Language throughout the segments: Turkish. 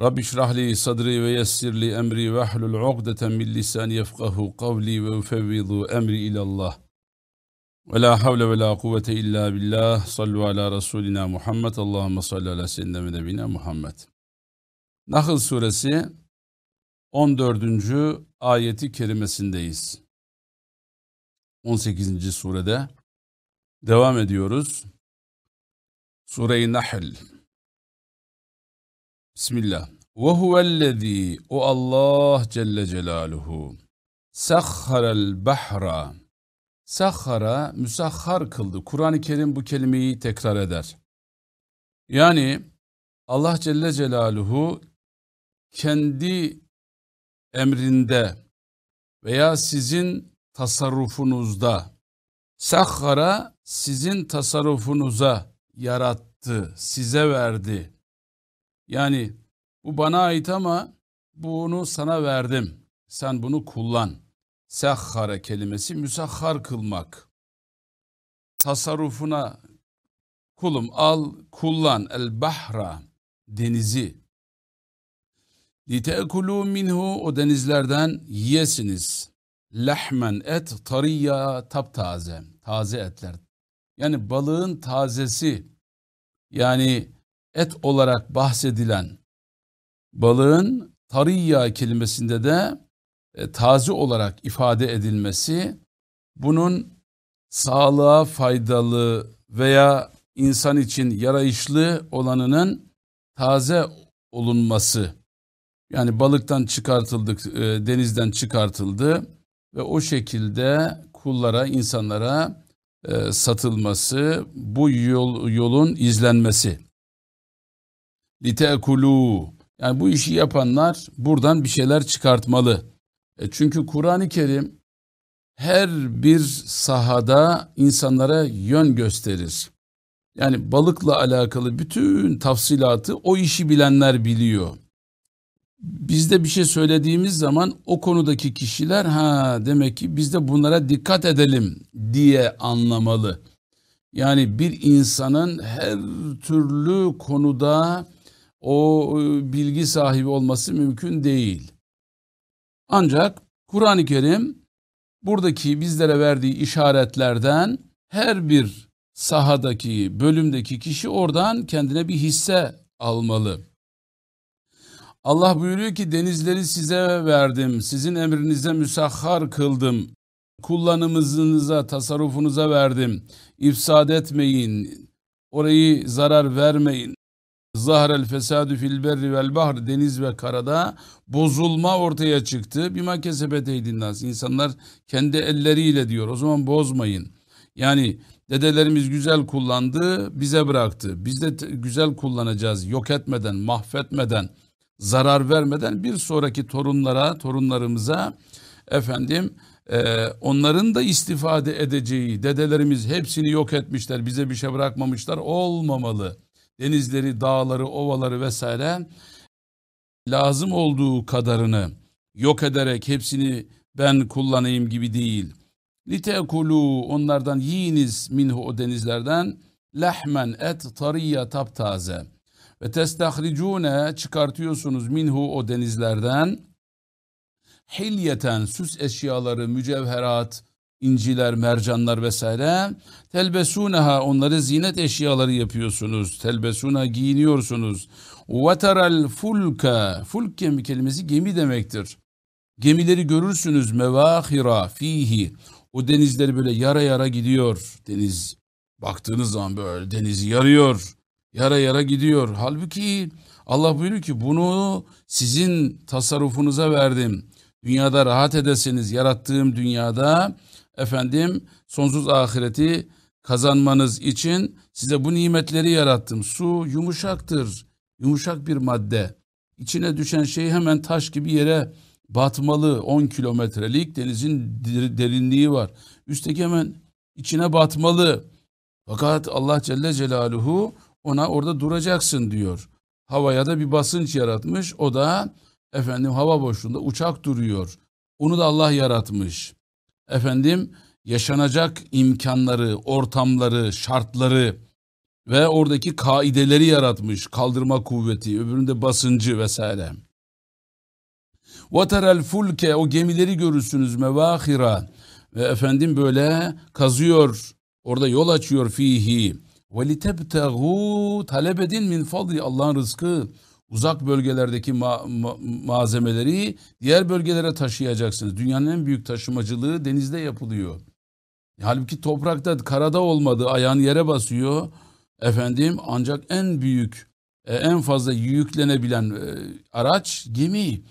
Rabbi şrahli sadri ve yessirli emri ve ahlul ugdeten min lisani yefkahu kavli ve ufevvidu emri ilallah. Ve la havle ve la kuvvete illa billah. Sallu ala Resulina Muhammed. Allahümme salli ala seyyidina ve Muhammed. Nahl suresi 14. ayeti kerimesindeyiz. 18. surede devam ediyoruz. Sure-i Nahl Bismillah. Ve huvellezî o Allah Celle Celaluhu sahharel bahra sahhara müsahhar kıldı. Kur'an-ı Kerim bu kelimeyi tekrar eder. Yani Allah Celle Celaluhu kendi emrinde veya sizin tasarrufunuzda sahhara sizin tasarrufunuza yarattı, size verdi. Yani bu bana ait ama bunu sana verdim. Sen bunu kullan. Sehhara kelimesi müsahhar kılmak. Tasarrufuna kulum al kullan el bahra denizi. Litekulu minhu o denizlerden yiyesiniz. Lehmen et tariya taptaze. Taze etler. Yani balığın tazesi. Yani et olarak bahsedilen balığın tariyya kelimesinde de e, taze olarak ifade edilmesi bunun sağlığa faydalı veya insan için yarayışlı olanının taze olunması. Yani balıktan çıkartıldık, e, denizden çıkartıldı ve o şekilde kullara, insanlara e, satılması, bu yol, yolun izlenmesi. Litekulu. Yani bu işi yapanlar buradan bir şeyler çıkartmalı. E çünkü Kur'an-ı Kerim her bir sahada insanlara yön gösterir. Yani balıkla alakalı bütün tafsilatı o işi bilenler biliyor. Bizde bir şey söylediğimiz zaman o konudaki kişiler ha demek ki biz de bunlara dikkat edelim diye anlamalı. Yani bir insanın her türlü konuda o e, bilgi sahibi olması mümkün değil. Ancak Kur'an-ı Kerim buradaki bizlere verdiği işaretlerden her bir sahadaki, bölümdeki kişi oradan kendine bir hisse almalı. Allah buyuruyor ki denizleri size verdim, sizin emrinize müsahhar kıldım, kullanımınıza, tasarrufunuza verdim, ifsad etmeyin, orayı zarar vermeyin, Zahrel fesadü fil berri vel bahr deniz ve karada bozulma ortaya çıktı. Bima kesebeteydin nas. İnsanlar kendi elleriyle diyor. O zaman bozmayın. Yani dedelerimiz güzel kullandı, bize bıraktı. Biz de güzel kullanacağız. Yok etmeden, mahvetmeden, zarar vermeden bir sonraki torunlara, torunlarımıza efendim e, onların da istifade edeceği, dedelerimiz hepsini yok etmişler, bize bir şey bırakmamışlar olmamalı denizleri, dağları, ovaları vesaire lazım olduğu kadarını yok ederek hepsini ben kullanayım gibi değil. Litekulu onlardan yiyiniz minhu o denizlerden lehmen et tariya taptaze ve testahricune çıkartıyorsunuz minhu o denizlerden hilyeten süs eşyaları mücevherat inciler, mercanlar vesaire. Telbesuneha onları zinet eşyaları yapıyorsunuz. Telbesuna giyiniyorsunuz. Veteral fulka. Fulk kelimesi gemi demektir. Gemileri görürsünüz mevahira fihi. O denizleri böyle yara yara gidiyor. Deniz baktığınız zaman böyle denizi yarıyor. Yara yara gidiyor. Halbuki Allah buyuruyor ki bunu sizin tasarrufunuza verdim. Dünyada rahat edesiniz. Yarattığım dünyada efendim sonsuz ahireti kazanmanız için size bu nimetleri yarattım. Su yumuşaktır. yumuşak bir madde. İçine düşen şey hemen taş gibi yere batmalı 10 kilometrelik denizin derinliği var. Üstteki hemen içine batmalı. Fakat Allah Celle Celaluhu ona orada duracaksın diyor. Havaya da bir basınç yaratmış. O da efendim hava boşluğunda uçak duruyor. Onu da Allah yaratmış Efendim yaşanacak imkanları, ortamları, şartları ve oradaki kaideleri yaratmış. Kaldırma kuvveti, öbüründe basıncı vesaire. وَتَرَ fulke O gemileri görürsünüz mevahira. Ve efendim böyle kazıyor. Orada yol açıyor fihi. وَلِتَبْتَغُوا Talep edin min fadli Allah'ın rızkı. Uzak bölgelerdeki ma- ma- malzemeleri diğer bölgelere taşıyacaksınız. Dünyanın en büyük taşımacılığı denizde yapılıyor. Halbuki toprakta, karada olmadı, ayağın yere basıyor. Efendim ancak en büyük, e, en fazla yüklenebilen e, araç gemi.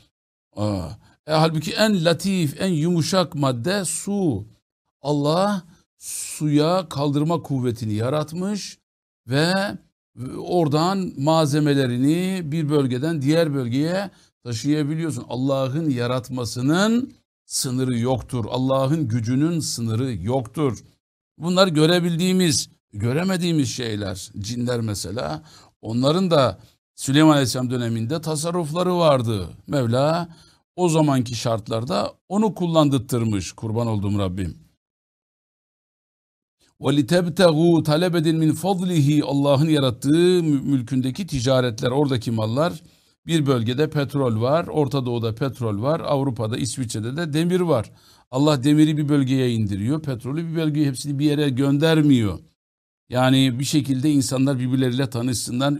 E, halbuki en latif, en yumuşak madde su. Allah suya kaldırma kuvvetini yaratmış ve oradan malzemelerini bir bölgeden diğer bölgeye taşıyabiliyorsun. Allah'ın yaratmasının sınırı yoktur. Allah'ın gücünün sınırı yoktur. Bunlar görebildiğimiz, göremediğimiz şeyler. Cinler mesela. Onların da Süleyman Aleyhisselam döneminde tasarrufları vardı. Mevla o zamanki şartlarda onu kullandırtırmış kurban olduğum Rabbim. وَلِتَبْتَغُوا talep edin min fadlihi Allah'ın yarattığı mülkündeki ticaretler, oradaki mallar. Bir bölgede petrol var, Orta Doğu'da petrol var, Avrupa'da, İsviçre'de de demir var. Allah demiri bir bölgeye indiriyor, petrolü bir bölgeye hepsini bir yere göndermiyor. Yani bir şekilde insanlar birbirleriyle tanışsınlar,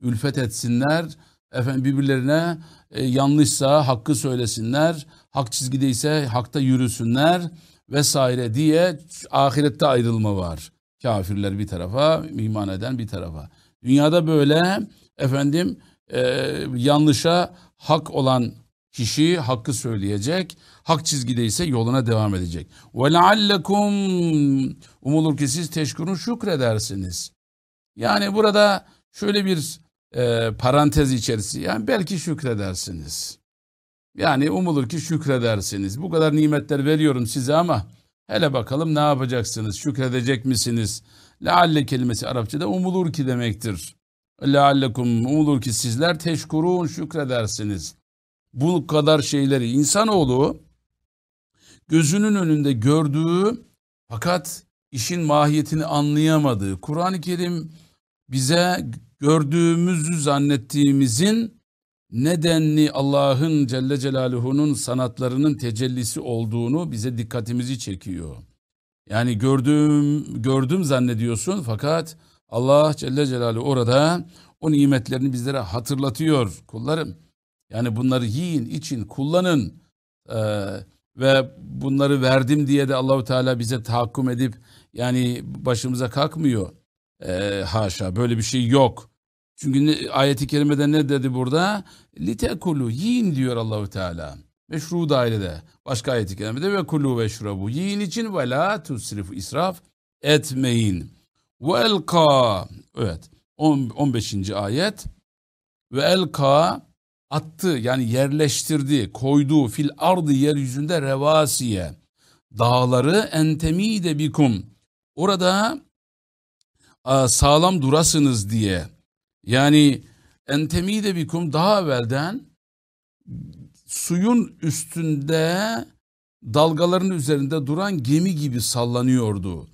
ülfet etsinler, efendim birbirlerine e, yanlışsa hakkı söylesinler, hak çizgideyse hakta yürüsünler vesaire diye ahirette ayrılma var. Kafirler bir tarafa, iman eden bir tarafa. Dünyada böyle efendim e, yanlışa hak olan kişi hakkı söyleyecek. Hak çizgideyse yoluna devam edecek. Leallekum umulur ki siz teşkurun şükredersiniz. Yani burada şöyle bir e, parantez içerisi yani belki şükredersiniz. Yani umulur ki şükredersiniz. Bu kadar nimetler veriyorum size ama hele bakalım ne yapacaksınız? Şükredecek misiniz? Lealle kelimesi Arapçada umulur ki demektir. Leallekum umulur ki sizler teşkurun şükredersiniz. Bu kadar şeyleri insanoğlu gözünün önünde gördüğü fakat işin mahiyetini anlayamadığı Kur'an-ı Kerim bize gördüğümüzü zannettiğimizin nedenli Allah'ın Celle Celaluhu'nun sanatlarının tecellisi olduğunu bize dikkatimizi çekiyor. Yani gördüğüm gördüm zannediyorsun fakat Allah Celle Celaluhu orada o nimetlerini bizlere hatırlatıyor kullarım. Yani bunları yiyin, için, kullanın ee, ve bunları verdim diye de Allahu Teala bize tahakküm edip yani başımıza kalkmıyor. Ee, haşa böyle bir şey yok. Çünkü ayeti kerimede ne dedi burada? Litekulu yiyin diyor Allahu Teala. Meşru dairede. Başka ayeti kerimede ve kulu ve şurabu. Yiyin için ve la tusrifu israf etmeyin. Ve elka evet 15. ayet ve elka attı yani yerleştirdi koydu fil ardı yeryüzünde revasiye dağları entemide bikum orada sağlam durasınız diye yani entemide bikum daha evvelden suyun üstünde dalgaların üzerinde duran gemi gibi sallanıyordu.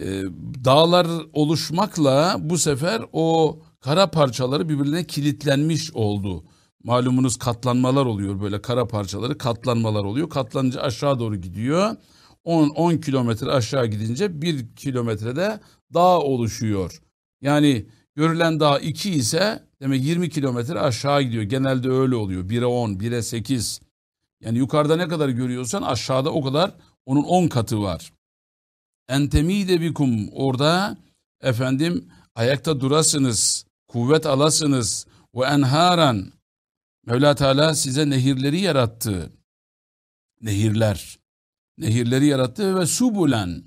Ee, dağlar oluşmakla bu sefer o kara parçaları birbirine kilitlenmiş oldu. Malumunuz katlanmalar oluyor böyle kara parçaları katlanmalar oluyor. Katlanınca aşağı doğru gidiyor. 10, 10 kilometre aşağı gidince 1 kilometrede dağ oluşuyor. Yani Görülen dağ 2 ise demek 20 kilometre aşağı gidiyor. Genelde öyle oluyor. 1'e 10, 1'e 8. Yani yukarıda ne kadar görüyorsan aşağıda o kadar onun 10 katı var. Entemide bikum orada efendim ayakta durasınız, kuvvet alasınız ve enharan Mevla Teala size nehirleri yarattı. Nehirler. Nehirleri yarattı ve subulen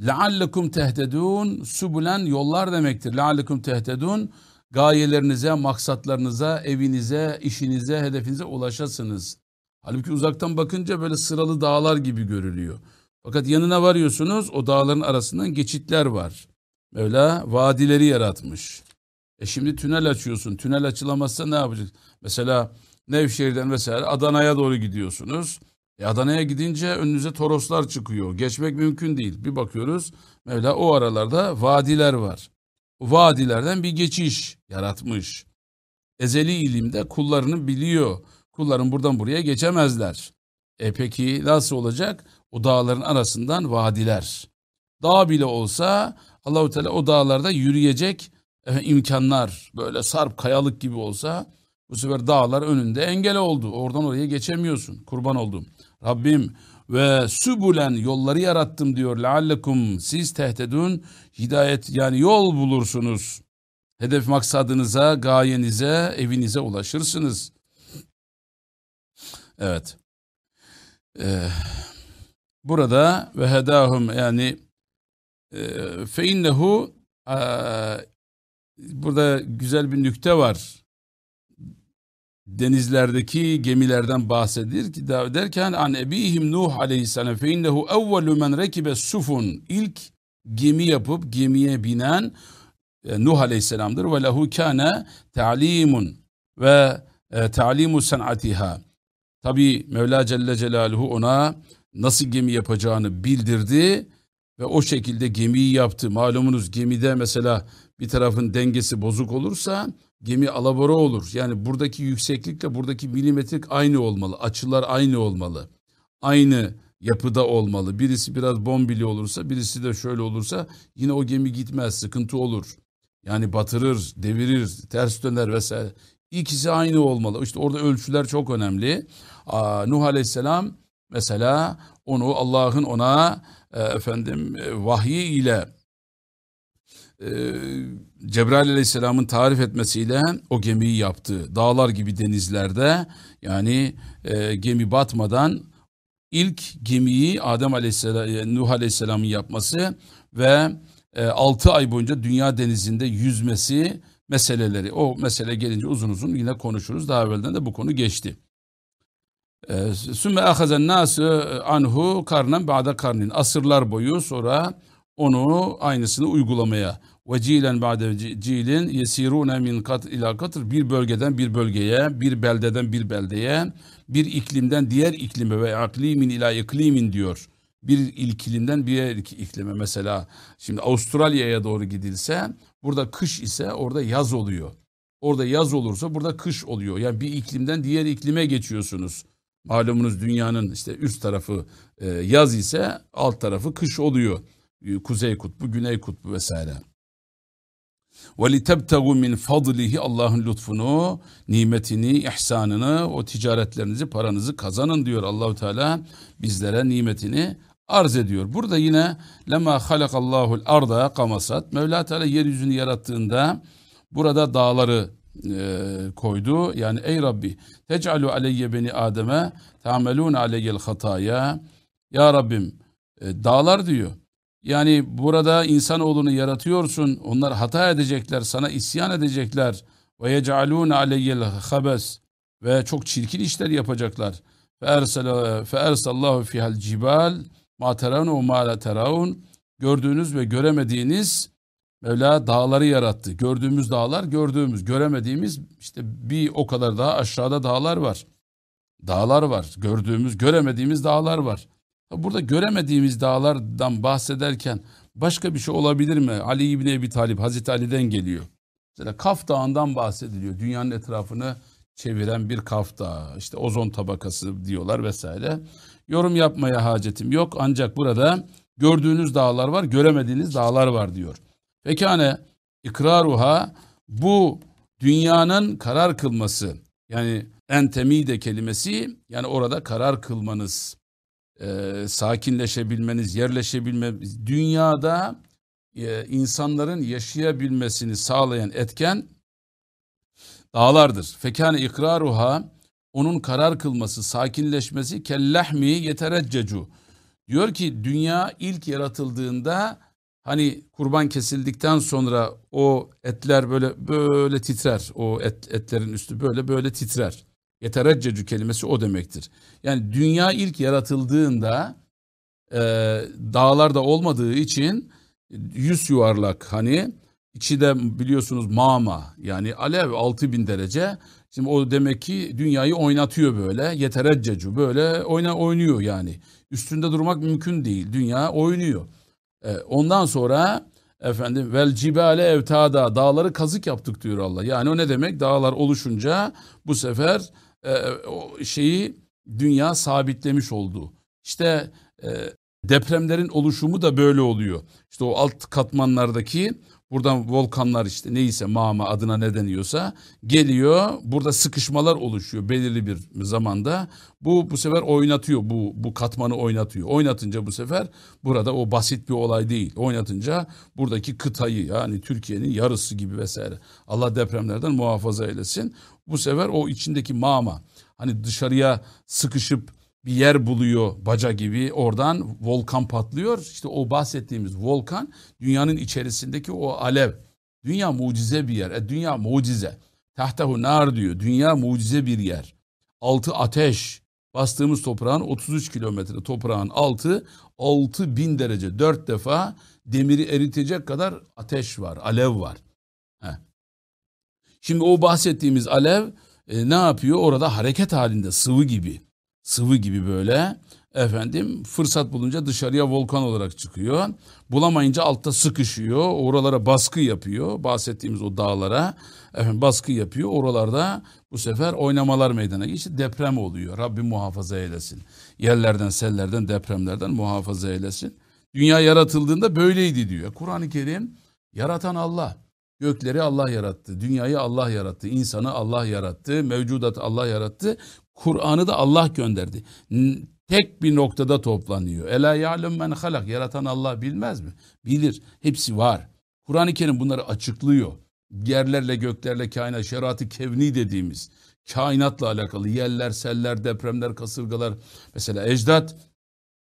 لَعَلَّكُمْ tehtedun Subulen yollar demektir. لَعَلَّكُمْ tehtedun gayelerinize, maksatlarınıza, evinize, işinize, hedefinize ulaşasınız. Halbuki uzaktan bakınca böyle sıralı dağlar gibi görülüyor. Fakat yanına varıyorsunuz o dağların arasından geçitler var. Mevla vadileri yaratmış. E şimdi tünel açıyorsun. Tünel açılamazsa ne yapacaksın? Mesela Nevşehir'den mesela Adana'ya doğru gidiyorsunuz. E Adana'ya gidince önünüze Toroslar çıkıyor. Geçmek mümkün değil. Bir bakıyoruz Mevla o aralarda vadiler var. Vadilerden bir geçiş yaratmış. Ezeli ilimde kullarını biliyor. Kulların buradan buraya geçemezler. E peki nasıl olacak? O dağların arasından vadiler. Dağ bile olsa Allahu Teala o dağlarda yürüyecek e, imkanlar böyle sarp kayalık gibi olsa bu sefer dağlar önünde engel oldu. Oradan oraya geçemiyorsun. Kurban oldum. Rabbim ve sübulen yolları yarattım diyor. Leallekum siz tehtedun hidayet yani yol bulursunuz. Hedef maksadınıza, gayenize, evinize ulaşırsınız. Evet. Ee, burada ve hedahum yani e, fe innehu e, burada güzel bir nükte var denizlerdeki gemilerden bahsedir ki derken an ebihim Nuh aleyhisselam fe innehu evvelu men rekibe sufun. İlk gemi yapıp gemiye binen e, Nuh aleyhisselamdır. Ve lehu kâne ta'limun ve e, ta'limu sanatiha tabi Mevla Celle Celaluhu ona nasıl gemi yapacağını bildirdi ve o şekilde gemiyi yaptı. Malumunuz gemide mesela bir tarafın dengesi bozuk olursa gemi alabora olur. Yani buradaki yükseklikle buradaki milimetrik aynı olmalı. Açılar aynı olmalı. Aynı yapıda olmalı. Birisi biraz bombili olursa, birisi de şöyle olursa yine o gemi gitmez, sıkıntı olur. Yani batırır, devirir, ters döner vesaire. İkisi aynı olmalı. İşte orada ölçüler çok önemli. Nuh Aleyhisselam mesela onu Allah'ın ona e, efendim e, vahyi ile e, Cebrail Aleyhisselam'ın tarif etmesiyle o gemiyi yaptı. Dağlar gibi denizlerde yani e, gemi batmadan ilk gemiyi Adem Aleyhisselam, e, Nuh Aleyhisselam'ın yapması ve e, 6 ay boyunca dünya denizinde yüzmesi meseleleri. O mesele gelince uzun uzun yine konuşuruz. Daha evvelden de bu konu geçti. E, Sümme ahazen nasu anhu karnen ba'da karnin. Asırlar boyu sonra onu aynısını uygulamaya ve cilen ba'de cilin yesirune min kat ila katır bir bölgeden bir bölgeye, bir beldeden bir beldeye, bir iklimden diğer iklime ve aklimin ila iklimin diyor. Bir iklimden bir iklime mesela şimdi Avustralya'ya doğru gidilse burada kış ise orada yaz oluyor. Orada yaz olursa burada kış oluyor. Yani bir iklimden diğer iklime geçiyorsunuz. Malumunuz dünyanın işte üst tarafı e, yaz ise alt tarafı kış oluyor. Kuzey kutbu, güney kutbu vesaire. Ve litebtegu min fadlihi Allah'ın lütfunu, nimetini, ihsanını, o ticaretlerinizi, paranızı kazanın diyor Allahu Teala bizlere nimetini arz ediyor. Burada yine lema halakallahu'l arda kamasat Mevla Teala yeryüzünü yarattığında burada dağları e, koydu. Yani ey Rabbi tecalu aleyye beni Adem'e tamelun aleyhel hataya. Ya Rabbim e, dağlar diyor. Yani burada insanoğlunu yaratıyorsun. Onlar hata edecekler, sana isyan edecekler. Ve yec'alûne aleyyel habes. Ve çok çirkin işler yapacaklar. Feersallahu fihal cibal ma teravun ve ma la. Gördüğünüz ve göremediğiniz Mevla dağları yarattı. Gördüğümüz dağlar, gördüğümüz, göremediğimiz işte bir o kadar daha aşağıda dağlar var. Dağlar var. Gördüğümüz, göremediğimiz dağlar var. Burada göremediğimiz dağlardan bahsederken başka bir şey olabilir mi? Ali İbni Ebi Talip, Hazreti Ali'den geliyor. Mesela Kaf Dağı'ndan bahsediliyor. Dünyanın etrafını çeviren bir Kaf Dağı. İşte ozon tabakası diyorlar vesaire. Yorum yapmaya hacetim yok. Ancak burada gördüğünüz dağlar var, göremediğiniz dağlar var diyor. Fekane ikraruha bu dünyanın karar kılması yani entemide kelimesi yani orada karar kılmanız e, sakinleşebilmeniz, yerleşebilmeniz, dünyada e, insanların yaşayabilmesini sağlayan etken dağlardır. Fekâne ikraruha onun karar kılması, sakinleşmesi kellahmi yetereccecu. Diyor ki dünya ilk yaratıldığında Hani kurban kesildikten sonra o etler böyle böyle titrer. O et, etlerin üstü böyle böyle titrer. Yetereccecü kelimesi o demektir. Yani dünya ilk yaratıldığında e, dağlarda olmadığı için yüz yuvarlak hani içi de biliyorsunuz mama yani alev 6000 derece. Şimdi o demek ki dünyayı oynatıyor böyle yetereccecu böyle oyna oynuyor yani. Üstünde durmak mümkün değil. Dünya oynuyor. E, ondan sonra efendim vel cibale evtada dağları kazık yaptık diyor Allah. Yani o ne demek? Dağlar oluşunca bu sefer e, o şeyi dünya sabitlemiş oldu. İşte e, depremlerin oluşumu da böyle oluyor. İşte o alt katmanlardaki buradan volkanlar işte neyse mama adına ne deniyorsa geliyor. Burada sıkışmalar oluşuyor belirli bir zamanda. Bu bu sefer oynatıyor bu bu katmanı oynatıyor. Oynatınca bu sefer burada o basit bir olay değil. Oynatınca buradaki kıtayı yani Türkiye'nin yarısı gibi vesaire. Allah depremlerden muhafaza eylesin. Bu sefer o içindeki mama hani dışarıya sıkışıp bir yer buluyor baca gibi oradan volkan patlıyor. İşte o bahsettiğimiz volkan dünyanın içerisindeki o alev. Dünya mucize bir yer. E, dünya mucize. Tahtehu nar diyor. Dünya mucize bir yer. Altı ateş. Bastığımız toprağın 33 kilometre toprağın altı 6 bin derece. Dört defa demiri eritecek kadar ateş var. Alev var. Şimdi o bahsettiğimiz alev e, ne yapıyor? Orada hareket halinde sıvı gibi sıvı gibi böyle efendim fırsat bulunca dışarıya volkan olarak çıkıyor. Bulamayınca altta sıkışıyor. Oralara baskı yapıyor. Bahsettiğimiz o dağlara efendim baskı yapıyor. Oralarda bu sefer oynamalar meydana geliyor. deprem oluyor. Rabbim muhafaza eylesin. Yerlerden, sellerden, depremlerden muhafaza eylesin. Dünya yaratıldığında böyleydi diyor. Kur'an-ı Kerim yaratan Allah. Gökleri Allah yarattı, dünyayı Allah yarattı, insanı Allah yarattı, mevcudatı Allah yarattı. Kur'an'ı da Allah gönderdi. Tek bir noktada toplanıyor. Ela ya'lem men halak. Yaratan Allah bilmez mi? Bilir. Hepsi var. Kur'an-ı Kerim bunları açıklıyor. Yerlerle, göklerle, kainat, şeriatı kevni dediğimiz kainatla alakalı yerler, seller, depremler, kasırgalar. Mesela ecdat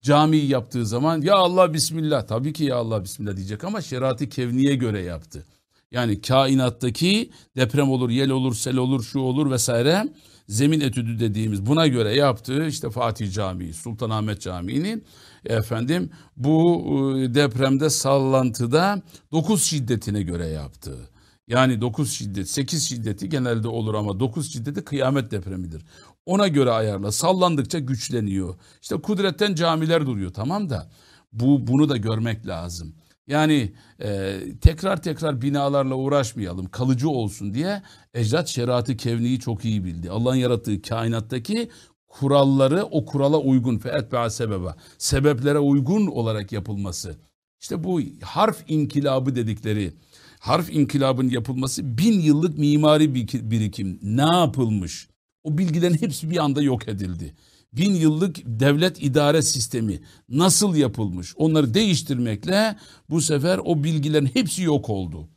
cami yaptığı zaman ya Allah bismillah tabii ki ya Allah bismillah diyecek ama şeriatı kevniye göre yaptı. Yani kainattaki deprem olur, yel olur, sel olur, şu olur vesaire zemin etüdü dediğimiz buna göre yaptığı işte Fatih Camii, Sultanahmet Camii'nin efendim bu e, depremde sallantıda 9 şiddetine göre yaptığı. Yani 9 şiddet, 8 şiddeti genelde olur ama 9 şiddeti kıyamet depremidir. Ona göre ayarla. Sallandıkça güçleniyor. İşte kudretten camiler duruyor tamam da bu bunu da görmek lazım. Yani e, tekrar tekrar binalarla uğraşmayalım, kalıcı olsun diye ecdat şeriatı kevniyi çok iyi bildi. Allah'ın yarattığı kainattaki kuralları o kurala uygun feetbe'a sebebe, sebeplere uygun olarak yapılması. İşte bu harf inkilabı dedikleri, harf inkilabın yapılması bin yıllık mimari bir birikim. Ne yapılmış? O bilgilerin hepsi bir anda yok edildi bin yıllık devlet idare sistemi nasıl yapılmış onları değiştirmekle bu sefer o bilgilerin hepsi yok oldu.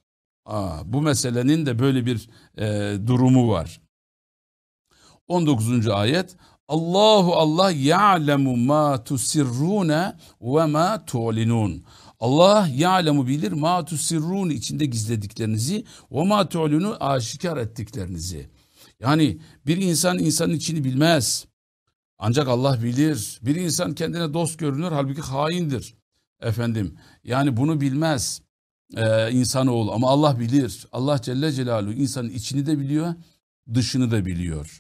Aa, bu meselenin de böyle bir e, durumu var. 19. ayet Allahu Allah ya'lemu ma tusirrune ve ma tu'linun. Allah ya'lemu bilir ma tusirrun içinde gizlediklerinizi ve ma tu'linu aşikar ettiklerinizi. Yani bir insan insanın içini bilmez. Ancak Allah bilir. Bir insan kendine dost görünür halbuki haindir. Efendim yani bunu bilmez e, insanoğlu ama Allah bilir. Allah Celle Celaluhu insanın içini de biliyor, dışını da biliyor.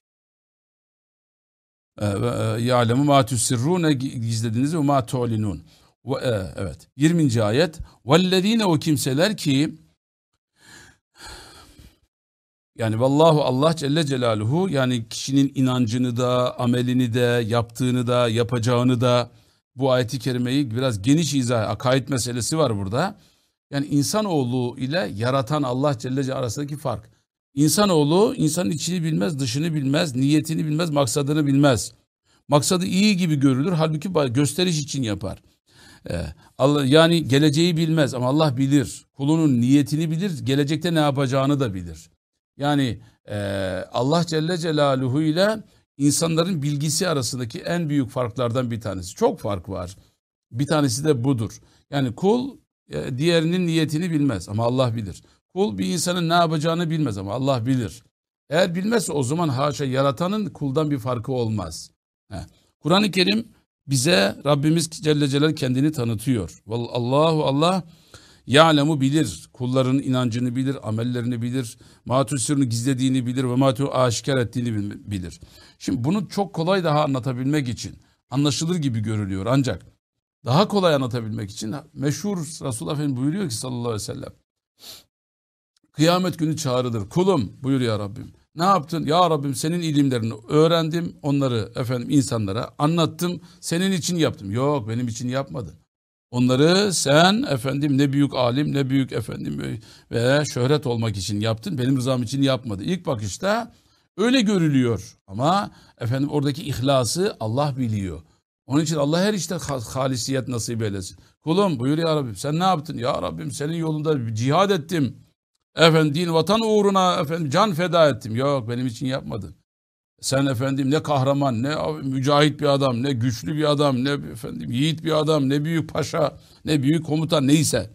E, e, Ya'lemu ma tusirrune gizlediniz ve ma tu'linun. E, evet. 20. ayet. Vellezine o kimseler ki yani vallahu Allah Celle Celaluhu yani kişinin inancını da, amelini de, yaptığını da, yapacağını da bu ayeti kerimeyi biraz geniş izah, akaid meselesi var burada. Yani insanoğlu ile yaratan Allah Celle Celaluhu arasındaki fark. İnsanoğlu insanın içini bilmez, dışını bilmez, niyetini bilmez, maksadını bilmez. Maksadı iyi gibi görülür halbuki gösteriş için yapar. Ee, yani geleceği bilmez ama Allah bilir. Kulunun niyetini bilir, gelecekte ne yapacağını da bilir. Yani e, Allah Celle Celaluhu ile insanların bilgisi arasındaki en büyük farklardan bir tanesi. Çok fark var. Bir tanesi de budur. Yani kul e, diğerinin niyetini bilmez ama Allah bilir. Kul bir insanın ne yapacağını bilmez ama Allah bilir. Eğer bilmezse o zaman haşa yaratanın kuldan bir farkı olmaz. Kur'an-ı Kerim bize Rabbimiz Celle Celal kendini tanıtıyor. Allahu Allah Ya'lemu bilir. Kulların inancını bilir, amellerini bilir. Matusirunu gizlediğini bilir ve matu aşikar ettiğini bilir. Şimdi bunu çok kolay daha anlatabilmek için anlaşılır gibi görülüyor ancak daha kolay anlatabilmek için meşhur Resulullah Efendimiz buyuruyor ki sallallahu aleyhi ve sellem kıyamet günü çağrılır. Kulum buyur ya Rabbim. Ne yaptın? Ya Rabbim senin ilimlerini öğrendim. Onları efendim insanlara anlattım. Senin için yaptım. Yok benim için yapmadın. Onları sen efendim ne büyük alim ne büyük efendim veya şöhret olmak için yaptın. Benim rızam için yapmadı. İlk bakışta öyle görülüyor. Ama efendim oradaki ihlası Allah biliyor. Onun için Allah her işte halisiyet nasip eylesin. Kulum buyur ya Rabbim sen ne yaptın? Ya Rabbim senin yolunda cihad ettim. Efendim din vatan uğruna efendim can feda ettim. Yok benim için yapmadın. Sen efendim ne kahraman, ne mücahit bir adam, ne güçlü bir adam, ne efendim yiğit bir adam, ne büyük paşa, ne büyük komutan neyse.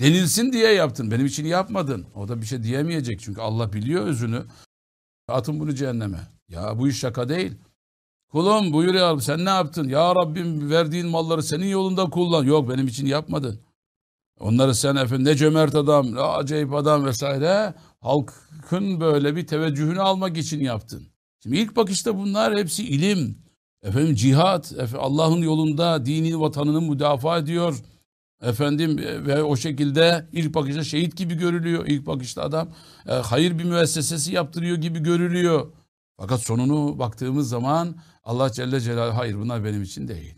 Denilsin diye yaptın. Benim için yapmadın. O da bir şey diyemeyecek. Çünkü Allah biliyor özünü. Atın bunu cehenneme. Ya bu iş şaka değil. Kulum buyur ya sen ne yaptın? Ya Rabbim verdiğin malları senin yolunda kullan. Yok benim için yapmadın. Onları sen efendim ne cömert adam, ne acayip adam vesaire. Halkın böyle bir teveccühünü almak için yaptın. Şimdi ilk bakışta bunlar hepsi ilim. Efendim cihat, Allah'ın yolunda dini vatanını müdafaa ediyor. Efendim e, ve o şekilde ilk bakışta şehit gibi görülüyor. İlk bakışta adam e, hayır bir müessesesi yaptırıyor gibi görülüyor. Fakat sonunu baktığımız zaman Allah Celle Celaluhu hayır bunlar benim için değil.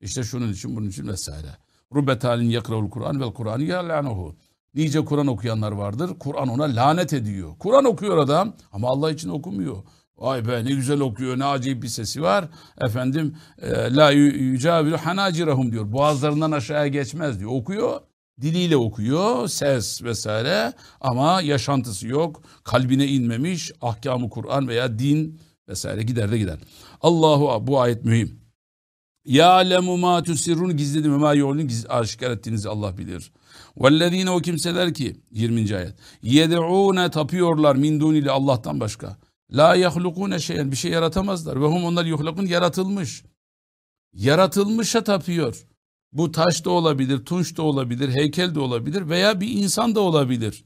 İşte şunun için bunun için vesaire. Rubbetalin yakra'ul Kur'an vel Kur'an ya'lanuhu. Nice Kur'an okuyanlar vardır. Kur'an ona lanet ediyor. Kur'an okuyor adam ama Allah için okumuyor. Vay be ne güzel okuyor ne acayip bir sesi var. Efendim e, la yücaviru hanacirahum diyor. Boğazlarından aşağıya geçmez diyor. Okuyor diliyle okuyor ses vesaire ama yaşantısı yok. Kalbine inmemiş ahkamı Kur'an veya din vesaire gider de gider. Allahu bu ayet mühim. Ya lemu ma tusirrun gizledim ve ma yu'lun aşikar ettiğinizi Allah bilir. Vellezine o kimseler ki 20. ayet. Yed'ûne tapıyorlar min duniyle Allah'tan başka. La yahlukune şeyen bir şey yaratamazlar. Ve hum onlar yuhlakun yaratılmış. Yaratılmışa tapıyor. Bu taş da olabilir, tunç da olabilir, heykel de olabilir veya bir insan da olabilir.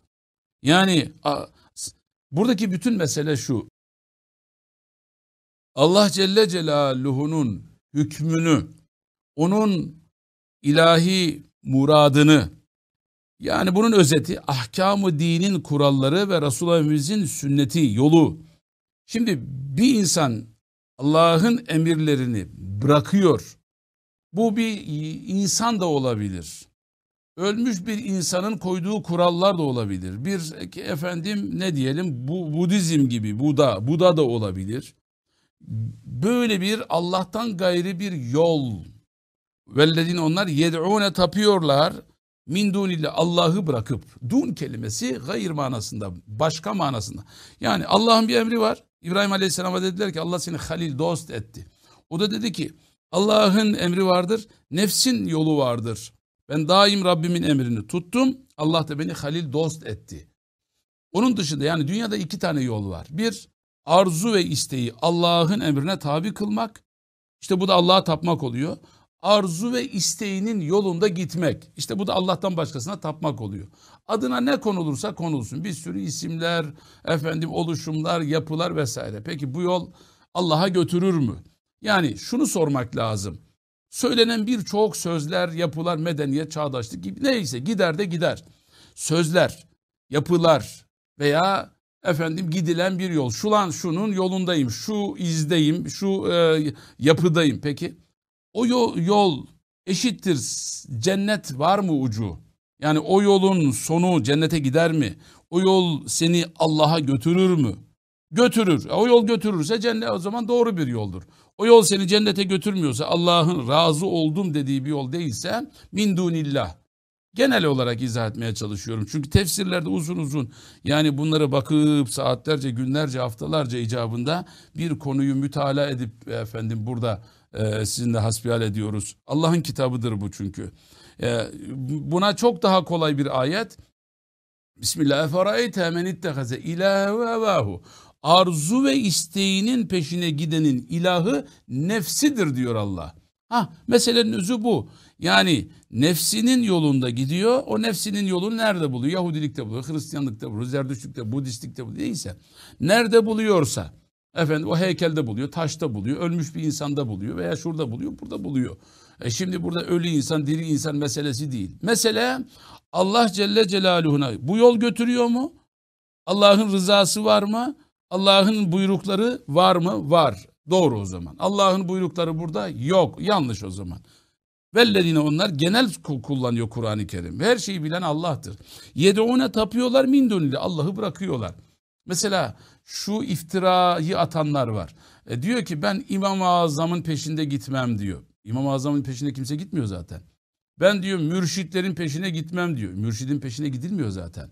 Yani buradaki bütün mesele şu. Allah Celle Celaluhu'nun hükmünü, onun ilahi muradını, yani bunun özeti ahkamı dinin kuralları ve Resulullah'ımızın sünneti, yolu, Şimdi bir insan Allah'ın emirlerini bırakıyor. Bu bir insan da olabilir. Ölmüş bir insanın koyduğu kurallar da olabilir. Bir efendim ne diyelim bu Budizm gibi Buda, Buda da olabilir. Böyle bir Allah'tan gayri bir yol. Velledin onlar yed'une tapıyorlar. Min dunille Allah'ı bırakıp dun kelimesi gayr manasında, başka manasında. Yani Allah'ın bir emri var. İbrahim Aleyhisselam'a dediler ki Allah seni halil dost etti. O da dedi ki Allah'ın emri vardır, nefsin yolu vardır. Ben daim Rabbimin emrini tuttum. Allah da beni halil dost etti. Onun dışında yani dünyada iki tane yol var. Bir arzu ve isteği Allah'ın emrine tabi kılmak. İşte bu da Allah'a tapmak oluyor. Arzu ve isteğinin yolunda gitmek. İşte bu da Allah'tan başkasına tapmak oluyor. Adına ne konulursa konulsun. Bir sürü isimler, efendim oluşumlar, yapılar vesaire. Peki bu yol Allah'a götürür mü? Yani şunu sormak lazım. Söylenen birçok sözler, yapılar, medeniyet, çağdaşlık gibi neyse gider de gider. Sözler, yapılar veya efendim gidilen bir yol. Şu lan şunun yolundayım, şu izdeyim, şu e, yapıdayım. Peki o yol, yol eşittir cennet var mı ucu? Yani o yolun sonu cennete gider mi? O yol seni Allah'a götürür mü? Götürür. O yol götürürse cennet o zaman doğru bir yoldur. O yol seni cennete götürmüyorsa Allah'ın razı oldum dediği bir yol değilse min dunillah. Genel olarak izah etmeye çalışıyorum. Çünkü tefsirlerde uzun uzun yani bunlara bakıp saatlerce, günlerce, haftalarca icabında bir konuyu mütalaa edip efendim burada e, sizinle hasbihal ediyoruz. Allah'ın kitabıdır bu çünkü. E, buna çok daha kolay bir ayet. Bismillah. Eferayte men ittehaze. Arzu ve isteğinin peşine gidenin ilahı nefsidir diyor Allah. Ha meselenin özü bu. Yani nefsinin yolunda gidiyor. O nefsinin yolunu nerede buluyor? Yahudilikte buluyor, Hristiyanlıkta buluyor, Zerdüştlükte, Budistlikte buluyor. Neyse. Nerede buluyorsa. Efendim o heykelde buluyor, taşta buluyor, ölmüş bir insanda buluyor veya şurada buluyor, burada buluyor. E şimdi burada ölü insan, diri insan meselesi değil. Mesele Allah Celle Celaluhu'na bu yol götürüyor mu? Allah'ın rızası var mı? Allah'ın buyrukları var mı? Var. Doğru o zaman. Allah'ın buyrukları burada yok. Yanlış o zaman. Vellezine onlar genel kullanıyor Kur'an-ı Kerim. Her şeyi bilen Allah'tır. Yed'une tapıyorlar min dunile. Allah'ı bırakıyorlar. Mesela şu iftirayı atanlar var. E diyor ki ben İmam-ı Azam'ın peşinde gitmem diyor. İmam-ı Azam'ın peşinde kimse gitmiyor zaten. Ben diyor mürşitlerin peşine gitmem diyor. Mürşidin peşine gidilmiyor zaten.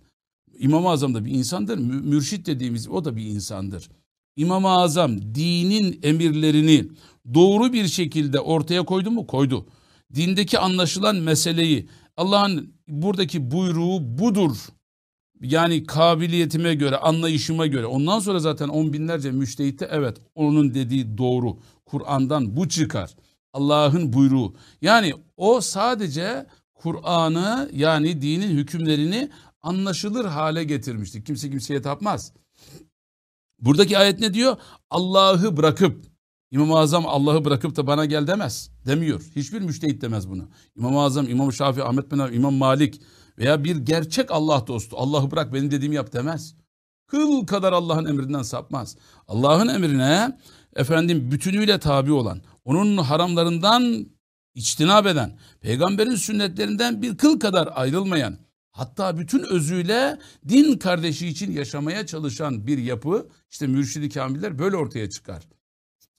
İmam-ı Azam da bir insandır. Mürşit dediğimiz o da bir insandır. İmam-ı Azam dinin emirlerini doğru bir şekilde ortaya koydu mu? Koydu. Dindeki anlaşılan meseleyi Allah'ın buradaki buyruğu budur. Yani kabiliyetime göre, anlayışıma göre. Ondan sonra zaten on binlerce müştehitte evet onun dediği doğru. Kur'an'dan bu çıkar. Allah'ın buyruğu. Yani o sadece Kur'an'ı yani dinin hükümlerini anlaşılır hale getirmiştir. Kimse kimseye tapmaz. Buradaki ayet ne diyor? Allah'ı bırakıp İmam-ı Azam Allah'ı bırakıp da bana gel demez. Demiyor. Hiçbir müştehit demez bunu. İmam-ı Azam, İmam-ı Şafii, Ahmet bin İmam Malik veya bir gerçek Allah dostu Allah'ı bırak benim dediğimi yap demez. Kıl kadar Allah'ın emrinden sapmaz. Allah'ın emrine efendim bütünüyle tabi olan, onun haramlarından içtinab eden, peygamberin sünnetlerinden bir kıl kadar ayrılmayan, hatta bütün özüyle din kardeşi için yaşamaya çalışan bir yapı, işte mürşidi kamiller böyle ortaya çıkar.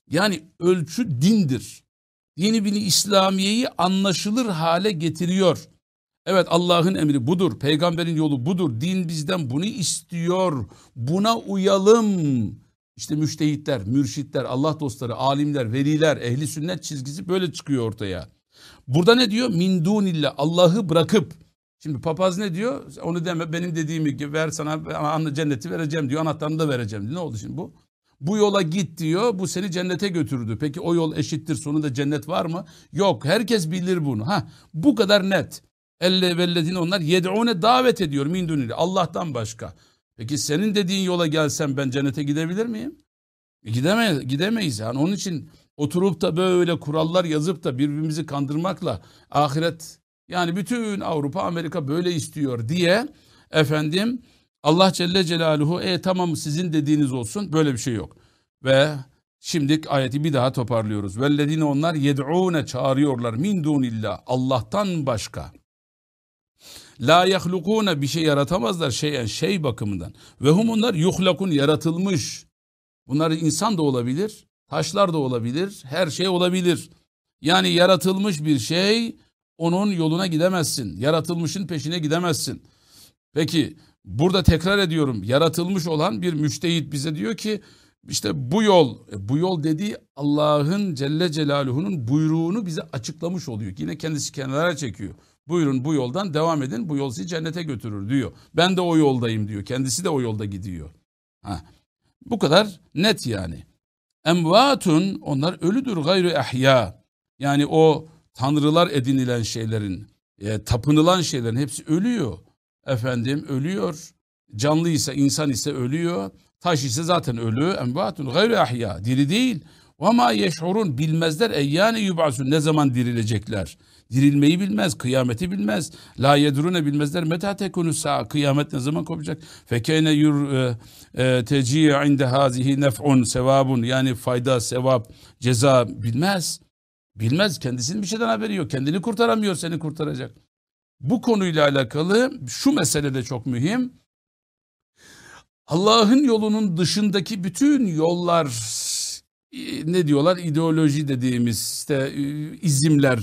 Yani ölçü dindir. Yeni bini İslamiye'yi anlaşılır hale getiriyor. Evet Allah'ın emri budur, peygamberin yolu budur, din bizden bunu istiyor, buna uyalım. İşte müştehitler, mürşitler, Allah dostları, alimler, veliler, ehli sünnet çizgisi böyle çıkıyor ortaya. Burada ne diyor? Min dunillah, Allah'ı bırakıp, Şimdi papaz ne diyor? Onu deme benim dediğimi ver sana cenneti vereceğim diyor. Anahtarını da vereceğim diyor. Ne oldu şimdi bu? Bu yola git diyor. Bu seni cennete götürdü. Peki o yol eşittir. Sonunda cennet var mı? Yok. Herkes bilir bunu. Ha, bu kadar net. Elle velledine onlar yed'une davet ediyor min dunili. Allah'tan başka. Peki senin dediğin yola gelsem ben cennete gidebilir miyim? E gidemeyiz, gidemeyiz yani. Onun için oturup da böyle kurallar yazıp da birbirimizi kandırmakla ahiret yani bütün Avrupa Amerika böyle istiyor diye efendim Allah Celle Celaluhu e tamam sizin dediğiniz olsun böyle bir şey yok. Ve şimdi ayeti bir daha toparlıyoruz. Vellezine onlar yed'une çağırıyorlar min dunillah Allah'tan başka. La yahlukune bir şey yaratamazlar şeyen şey bakımından. Ve hum onlar yuhlakun yaratılmış. Bunlar insan da olabilir, taşlar da olabilir, her şey olabilir. Yani yaratılmış bir şey onun yoluna gidemezsin. Yaratılmışın peşine gidemezsin. Peki burada tekrar ediyorum yaratılmış olan bir müştehit bize diyor ki işte bu yol, e, bu yol dediği Allah'ın Celle Celaluhu'nun buyruğunu bize açıklamış oluyor. Yine kendisi kenara çekiyor. Buyurun bu yoldan devam edin. Bu yol sizi cennete götürür diyor. Ben de o yoldayım diyor. Kendisi de o yolda gidiyor. Ha. Bu kadar net yani. Emvatun onlar ölüdür gayrı ehya. Yani o tanrılar edinilen şeylerin, e, tapınılan şeylerin hepsi ölüyor. Efendim ölüyor. Canlı ise insan ise ölüyor. Taş ise zaten ölü. Emvatun gayrı ehya. Diri değil. Ve ma yeş'urun bilmezler eyyâne yub'asun ne zaman dirilecekler. Dirilmeyi bilmez, kıyameti bilmez. La yedrune bilmezler. Meta tekunu sa kıyamet ne zaman kopacak? Fekene yur e, e, teciye inde hazihi nef'un sevabun yani fayda, sevap, ceza bilmez. Bilmez. Kendisinin bir şeyden haberi yok. Kendini kurtaramıyor, seni kurtaracak. Bu konuyla alakalı şu mesele de çok mühim. Allah'ın yolunun dışındaki bütün yollar ne diyorlar ideoloji dediğimiz işte e, izimler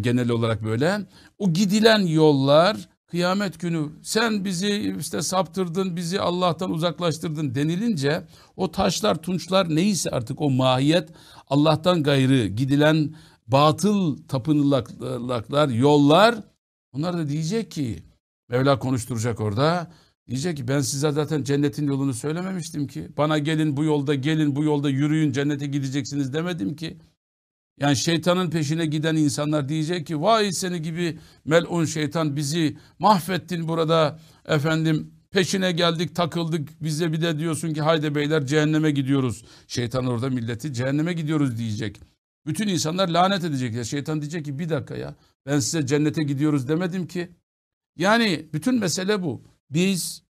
genel olarak böyle o gidilen yollar kıyamet günü sen bizi işte saptırdın bizi Allah'tan uzaklaştırdın denilince o taşlar tunçlar neyse artık o mahiyet Allah'tan gayrı gidilen batıl tapınılaklar, yollar onlar da diyecek ki Mevla konuşturacak orada. Diyecek ki ben size zaten cennetin yolunu söylememiştim ki. Bana gelin bu yolda gelin bu yolda yürüyün cennete gideceksiniz demedim ki. Yani şeytanın peşine giden insanlar diyecek ki vay seni gibi melun şeytan bizi mahvettin burada efendim peşine geldik takıldık bize bir de diyorsun ki haydi beyler cehenneme gidiyoruz. Şeytan orada milleti cehenneme gidiyoruz diyecek. Bütün insanlar lanet edecek ya şeytan diyecek ki bir dakika ya ben size cennete gidiyoruz demedim ki. Yani bütün mesele bu. Biz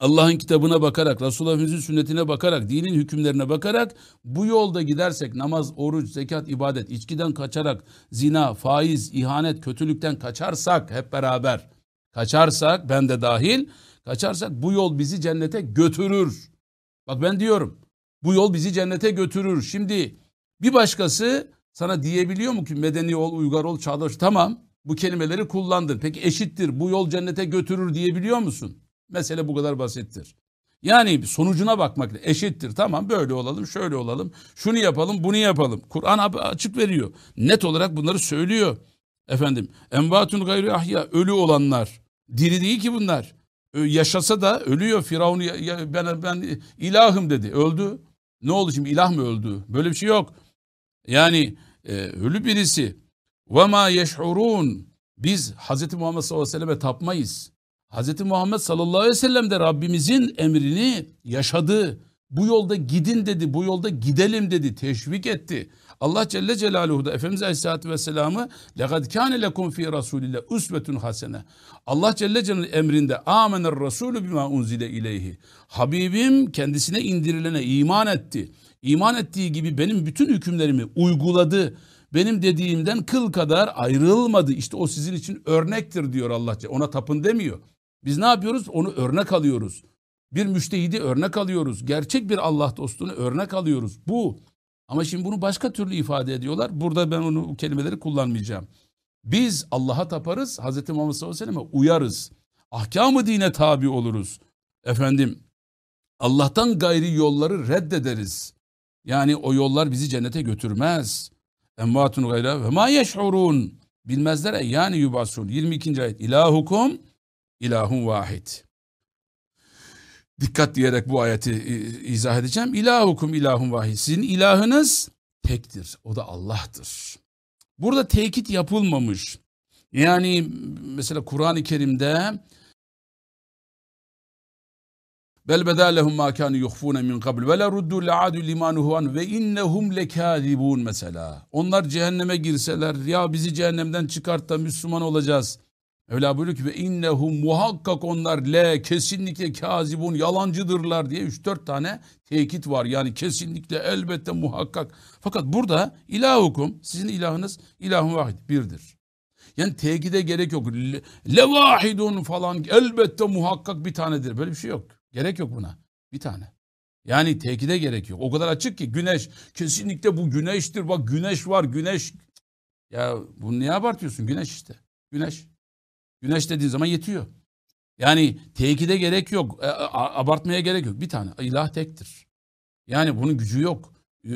Allah'ın kitabına bakarak, Resulullah'ın sünnetine bakarak, dinin hükümlerine bakarak bu yolda gidersek namaz, oruç, zekat, ibadet, içkiden kaçarak, zina, faiz, ihanet, kötülükten kaçarsak hep beraber kaçarsak ben de dahil kaçarsak bu yol bizi cennete götürür. Bak ben diyorum bu yol bizi cennete götürür. Şimdi bir başkası sana diyebiliyor mu ki medeni ol, uygar ol, çağdaş tamam bu kelimeleri kullandın. Peki eşittir bu yol cennete götürür diyebiliyor musun? Mesele bu kadar basittir. Yani sonucuna bakmak eşittir. Tamam böyle olalım, şöyle olalım, şunu yapalım, bunu yapalım. Kur'an açık veriyor. Net olarak bunları söylüyor. Efendim, envatun gayri ahya, ölü olanlar. Diri değil ki bunlar. Yaşasa da ölüyor. Firavun ben, ben ilahım dedi. Öldü. Ne oldu şimdi ilah mı öldü? Böyle bir şey yok. Yani e, ölü birisi. Ve ma yeş'urun. Biz Hz. Muhammed sallallahu aleyhi ve selleme tapmayız. Hz. Muhammed sallallahu aleyhi ve sellem de Rabbimizin emrini yaşadı. Bu yolda gidin dedi, bu yolda gidelim dedi, teşvik etti. Allah Celle Celaluhu da Efendimiz Aleyhisselatü Vesselam'ı لَقَدْ كَانَ لَكُمْ ف۪ي رَسُولِ اللّٰهِ اُسْوَةٌ hasene. Allah Celle Celaluhu emrinde آمَنَ الرَّسُولُ بِمَا unzile ileyhi. Habibim kendisine indirilene iman etti. İman ettiği gibi benim bütün hükümlerimi uyguladı. Benim dediğimden kıl kadar ayrılmadı. İşte o sizin için örnektir diyor Allah. Ona tapın demiyor. Biz ne yapıyoruz? Onu örnek alıyoruz. Bir müştehidi örnek alıyoruz. Gerçek bir Allah dostunu örnek alıyoruz. Bu. Ama şimdi bunu başka türlü ifade ediyorlar. Burada ben onu o kelimeleri kullanmayacağım. Biz Allah'a taparız. Hz. Muhammed sallallahu aleyhi ve sellem'e uyarız. Ahkamı dine tabi oluruz. Efendim Allah'tan gayri yolları reddederiz. Yani o yollar bizi cennete götürmez. Emvatun gayra ve ma yeş'urun. Bilmezler yani yubasun. 22. ayet. İlahukum ilahun vahid. Dikkat diyerek bu ayeti izah edeceğim. İlahukum ilahun vahid. Sizin ilahınız tektir. O da Allah'tır. Burada tekit yapılmamış. Yani mesela Kur'an-ı Kerim'de Bel beda lehum kanu yuhfuna min qabl ve la ruddu la'adu limanuhu ve innehum lekazibun mesela. Onlar cehenneme girseler ya bizi cehennemden çıkart da Müslüman olacağız. Mevla buyuruyor ki ve innehum muhakkak onlar le kesinlikle kazibun yalancıdırlar diye 3-4 tane tekit var. Yani kesinlikle elbette muhakkak. Fakat burada ilahukum sizin ilahınız ilahun vahid birdir. Yani tekide gerek yok. Le, le vahidun falan elbette muhakkak bir tanedir. Böyle bir şey yok. Gerek yok buna. Bir tane. Yani tekide gerek yok. O kadar açık ki güneş kesinlikle bu güneştir. Bak güneş var güneş. Ya bunu niye abartıyorsun? Güneş işte. Güneş. Güneş dediğin zaman yetiyor. Yani tekide gerek yok. E, abartmaya gerek yok. Bir tane. İlah tektir. Yani bunun gücü yok. E,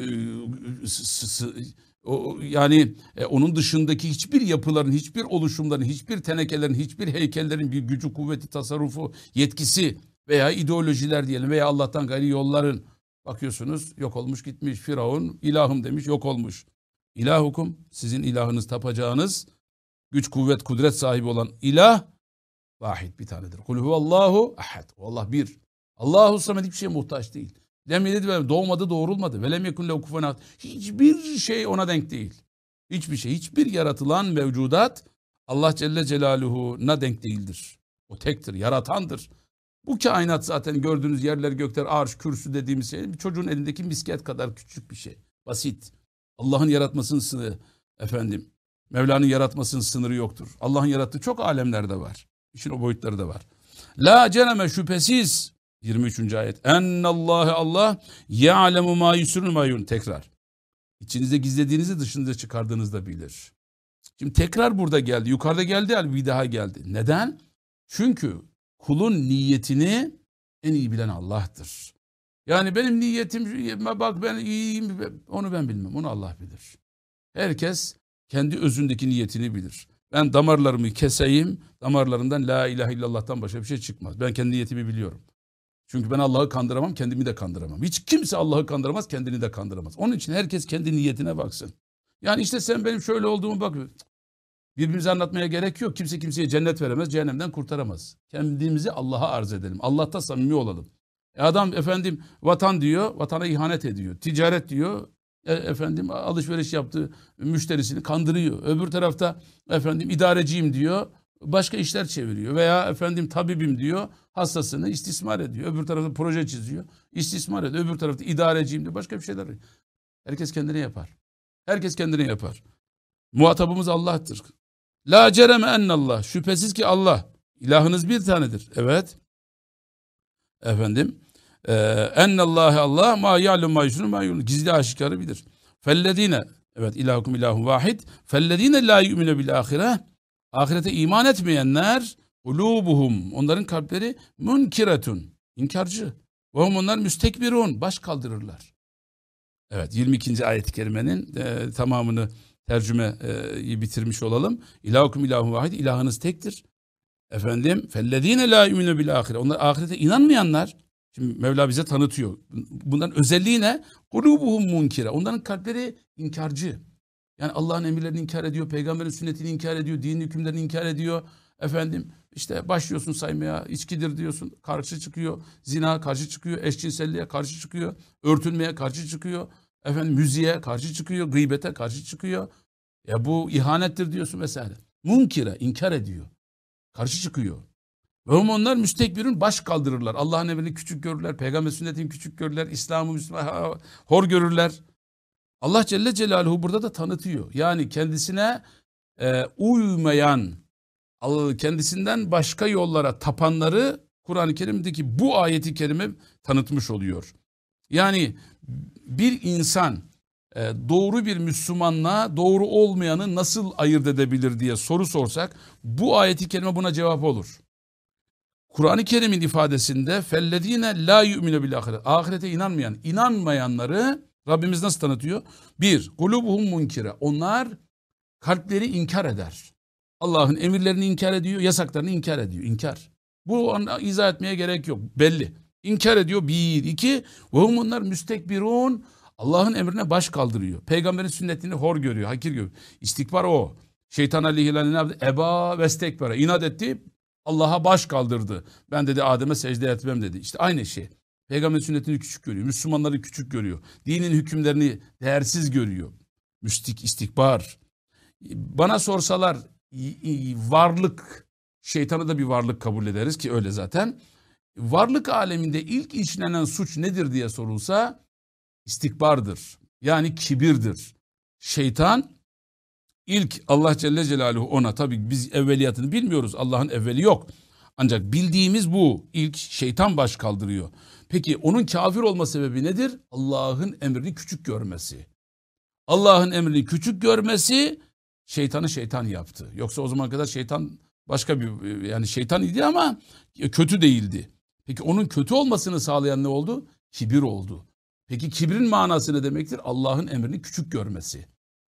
o, yani e, onun dışındaki hiçbir yapıların, hiçbir oluşumların, hiçbir tenekelerin, hiçbir heykellerin bir gücü, kuvveti, tasarrufu, yetkisi veya ideolojiler diyelim veya Allah'tan gayri yolların bakıyorsunuz yok olmuş gitmiş. Firavun ilahım demiş yok olmuş. İlahukum sizin ilahınız tapacağınız güç kuvvet kudret sahibi olan ilah vahid bir tanedir. Kul huvallahu ahad. Allah bir. Allahu samed hiçbir şeye muhtaç değil. Lem yelid ve doğmadı doğurulmadı. Ve lem yekun lehu Hiçbir şey ona denk değil. Hiçbir şey, hiçbir yaratılan mevcudat Allah Celle Celaluhu'na denk değildir. O tektir, yaratandır. Bu kainat zaten gördüğünüz yerler gökler arş kürsü dediğimiz şey bir çocuğun elindeki misket kadar küçük bir şey. Basit. Allah'ın yaratmasının sınırı efendim. Mevla'nın yaratmasının sınırı yoktur. Allah'ın yarattığı çok alemlerde var. İşin o boyutları da var. La ceneme şüphesiz 23. ayet. Ennallâhe Allah ya'lemu ma yusrun ma yun. Tekrar. İçinizde gizlediğinizi dışınıza çıkardığınızda bilir. Şimdi tekrar burada geldi. Yukarıda geldi hal bir daha geldi. Neden? Çünkü kulun niyetini en iyi bilen Allah'tır. Yani benim niyetim bak ben iyiyim onu ben bilmem onu Allah bilir. Herkes kendi özündeki niyetini bilir. Ben damarlarımı keseyim, damarlarından la ilahe illallah'tan başka bir şey çıkmaz. Ben kendi niyetimi biliyorum. Çünkü ben Allah'ı kandıramam, kendimi de kandıramam. Hiç kimse Allah'ı kandıramaz, kendini de kandıramaz. Onun için herkes kendi niyetine baksın. Yani işte sen benim şöyle olduğumu bak. Birbirimize anlatmaya gerek yok. Kimse kimseye cennet veremez, cehennemden kurtaramaz. Kendimizi Allah'a arz edelim. Allah'ta samimi olalım. E adam efendim vatan diyor, vatana ihanet ediyor. Ticaret diyor, e, efendim alışveriş yaptığı müşterisini kandırıyor. Öbür tarafta efendim idareciyim diyor, başka işler çeviriyor. Veya efendim tabibim diyor, hastasını istismar ediyor. Öbür tarafta proje çiziyor, istismar ediyor. Öbür tarafta idareciyim diyor, başka bir şeyler. Herkes kendine yapar. Herkes kendine yapar. Muhatabımız Allah'tır. La cereme ennallah. Şüphesiz ki Allah. İlahınız bir tanedir. Evet. Efendim. Ee, Allah ma ya'lum ma yusrun ma yulun. Gizli aşikarı bilir. Fellezine. Evet ilahukum ilahun vahid. Fellezine la yu'minu bil ahire. Ahirete iman etmeyenler ulubuhum. Onların kalpleri münkiretun. İnkarcı. Ve onlar müstekbirun. Baş kaldırırlar. Evet 22. ayet-i kerimenin e, tamamını tercümeyi bitirmiş olalım. İlahukum ilahun vahid. İlahınız tektir. Efendim fellezine la yu'minu bil ahire. Onlar ahirete inanmayanlar Şimdi Mevla bize tanıtıyor. Bunların özelliği ne? Kulubuhum munkire. Onların kalpleri inkarcı. Yani Allah'ın emirlerini inkar ediyor, peygamberin sünnetini inkar ediyor, dinin hükümlerini inkar ediyor. Efendim işte başlıyorsun saymaya, içkidir diyorsun, karşı çıkıyor. Zina karşı çıkıyor, eşcinselliğe karşı çıkıyor, örtünmeye karşı çıkıyor. Efendim müziğe karşı çıkıyor, gıybete karşı çıkıyor. Ya bu ihanettir diyorsun vesaire. Munkire, inkar ediyor. Karşı çıkıyor. Ve onlar müstekbirün baş kaldırırlar. Allah'ın emrini küçük görürler. Peygamber sünnetini küçük görürler. İslam'ı Müslüman hor görürler. Allah Celle Celaluhu burada da tanıtıyor. Yani kendisine e, uymayan, kendisinden başka yollara tapanları Kur'an-ı Kerim'deki bu ayeti kerime tanıtmış oluyor. Yani bir insan e, doğru bir Müslümanla doğru olmayanı nasıl ayırt edebilir diye soru sorsak bu ayeti kerime buna cevap olur. Kur'an-ı Kerim'in ifadesinde fellezine la yu'minu bil ahiret. Ahirete inanmayan, inanmayanları Rabbimiz nasıl tanıtıyor? Bir, kulubuhum munkire. Onlar kalpleri inkar eder. Allah'ın emirlerini inkar ediyor, yasaklarını inkar ediyor. İnkar. Bu izah etmeye gerek yok. Belli. İnkar ediyor. Bir, iki. Ve onlar müstekbirun. Allah'ın emrine baş kaldırıyor. Peygamberin sünnetini hor görüyor, hakir görüyor. İstikbar o. Şeytan aleyhisselam ne yaptı? Eba ve stekbara. İnat etti. Allah'a baş kaldırdı. Ben dedi Adem'e secde etmem dedi. İşte aynı şey. Peygamber sünnetini küçük görüyor. Müslümanları küçük görüyor. Dinin hükümlerini değersiz görüyor. Müstik, istikbar. Bana sorsalar varlık, şeytanı da bir varlık kabul ederiz ki öyle zaten. Varlık aleminde ilk işlenen suç nedir diye sorulsa istikbardır. Yani kibirdir. Şeytan İlk Allah Celle Celaluhu ona tabii biz evveliyatını bilmiyoruz. Allah'ın evveli yok. Ancak bildiğimiz bu. İlk şeytan baş kaldırıyor. Peki onun kafir olma sebebi nedir? Allah'ın emrini küçük görmesi. Allah'ın emrini küçük görmesi şeytanı şeytan yaptı. Yoksa o zaman kadar şeytan başka bir yani şeytan idi ama kötü değildi. Peki onun kötü olmasını sağlayan ne oldu? Kibir oldu. Peki kibrin manası ne demektir? Allah'ın emrini küçük görmesi.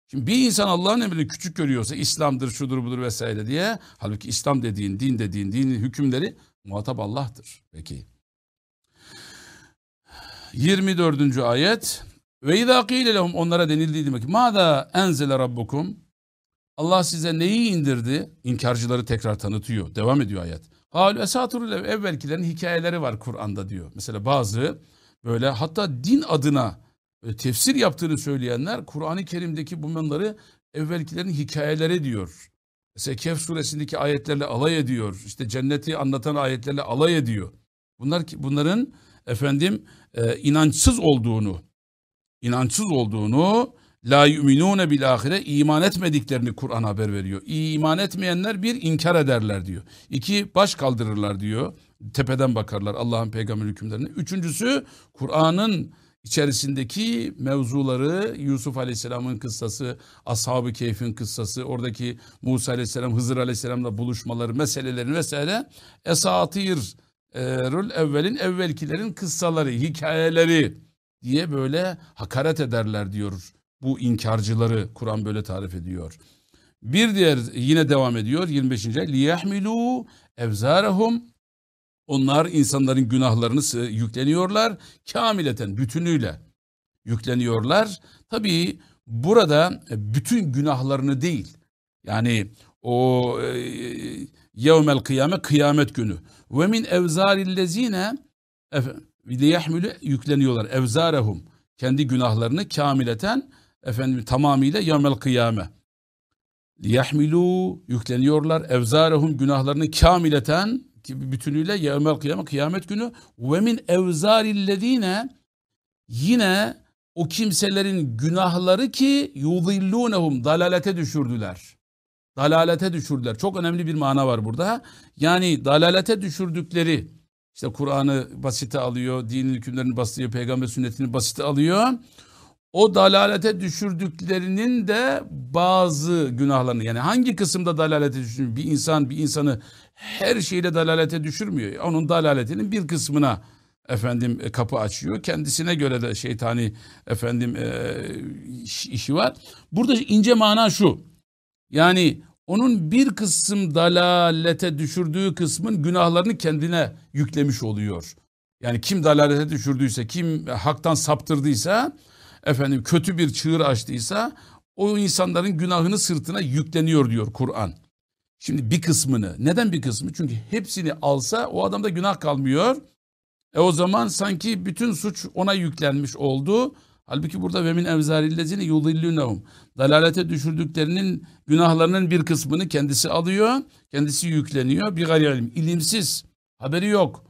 Şimdi bir insan Allah'ın emrini küçük görüyorsa İslam'dır, şudur budur vesaire diye. Halbuki İslam dediğin, din dediğin, dinin hükümleri muhatap Allah'tır. Peki. 24. ayet. Ve izâ kîle lehum onlara denildiği demek. Mâdâ enzele rabbukum. Allah size neyi indirdi? İnkarcıları tekrar tanıtıyor. Devam ediyor ayet. Hâlü esâturul evvelkilerin hikayeleri var Kur'an'da diyor. Mesela bazı böyle hatta din adına e, tefsir yaptığını söyleyenler Kur'an-ı Kerim'deki bunları evvelkilerin hikayeleri diyor. Mesela Kehf suresindeki ayetlerle alay ediyor. İşte cenneti anlatan ayetlerle alay ediyor. Bunlar bunların efendim e, inançsız olduğunu, inançsız olduğunu, la yu'minune bil ahire iman etmediklerini Kur'an haber veriyor. İman etmeyenler bir inkar ederler diyor. İki baş kaldırırlar diyor. Tepeden bakarlar Allah'ın peygamber hükümlerine. Üçüncüsü Kur'an'ın içerisindeki mevzuları Yusuf Aleyhisselam'ın kıssası, Ashab-ı Keyf'in kıssası, oradaki Musa Aleyhisselam, Hızır Aleyhisselam'la buluşmaları, meselelerin vesaire esatir rül evvelin evvelkilerin kıssaları, hikayeleri diye böyle hakaret ederler diyor Bu inkarcıları Kur'an böyle tarif ediyor. Bir diğer yine devam ediyor 25. liyahmilu evzarahum onlar insanların günahlarını yükleniyorlar kamileten bütünüyle yükleniyorlar. Tabii burada e, bütün günahlarını değil yani o e, yevmel kıyame kıyamet günü ve min evzarillezine liyahmilu yükleniyorlar evzarehum kendi günahlarını kamileten efendim tamamıyla yevmel kıyame liyahmilu yükleniyorlar evzarehum günahlarını kamileten bütünüyle yevmel kıyame kıyamet günü ve min evzarillezine yine o kimselerin günahları ki yudillunehum dalalete düşürdüler. Dalalete düşürdüler. Çok önemli bir mana var burada. Yani dalalete düşürdükleri işte Kur'an'ı basite alıyor, dinin hükümlerini basite peygamber sünnetini basite alıyor. O dalalete düşürdüklerinin de bazı günahlarını yani hangi kısımda dalalete düşürüyor? Bir insan bir insanı her şeyle dalalete düşürmüyor. Onun dalaletinin bir kısmına efendim e, kapı açıyor. Kendisine göre de şeytani efendim e, işi var. Burada ince mana şu. Yani onun bir kısım dalalete düşürdüğü kısmın günahlarını kendine yüklemiş oluyor. Yani kim dalalete düşürdüyse, kim haktan saptırdıysa, efendim kötü bir çığır açtıysa o insanların günahını sırtına yükleniyor diyor Kur'an. Şimdi bir kısmını, neden bir kısmı? Çünkü hepsini alsa o adamda günah kalmıyor. E o zaman sanki bütün suç ona yüklenmiş oldu. Halbuki burada ve min evzarillezine yudillunhum. Dalalete düşürdüklerinin günahlarının bir kısmını kendisi alıyor. Kendisi yükleniyor. Bir gayri ilim. İlimsiz. Haberi yok.